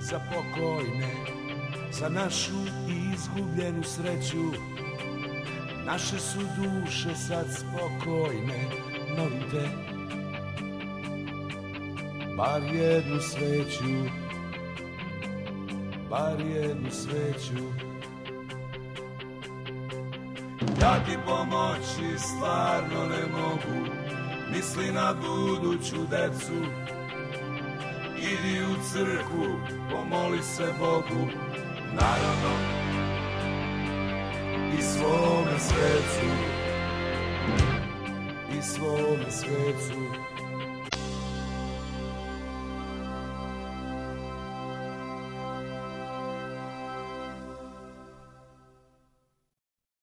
za pokojne Za našu izgubljenu sreću. Naše su duše sad spokojne Molim te Bar jednu sveću Bar jednu sveću Da ti pomoći stvarno ne mogu Misli na buduću decu Idi u crkvu, pomoli se Bogu Naravno I svome svecu I svome svecu